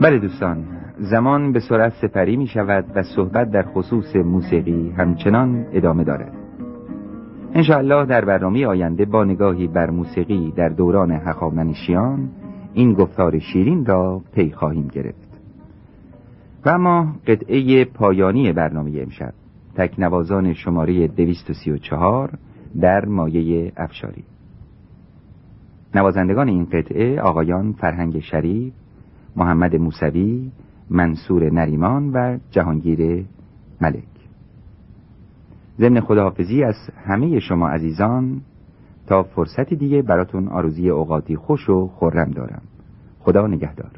بله دوستان زمان به سرعت سپری می شود و صحبت در خصوص موسیقی همچنان ادامه دارد. انشاءالله در برنامه آینده با نگاهی بر موسیقی در دوران هخامنشیان این گفتار شیرین را پی خواهیم گرفت. و اما قطعه پایانی برنامه امشب تکنوازان شماره 234 در مایه افشاری. نوازندگان این قطعه آقایان فرهنگ شریف محمد موسوی منصور نریمان و جهانگیر ملک. ضمن خداحافظی از همه شما عزیزان تا فرصتی دیگه براتون آرزوی اوقاتی خوش و خورم دارم. خدا نگهدار.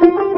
Thank you.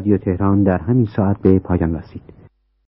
رادیو تهران در همین ساعت به پایان رسید.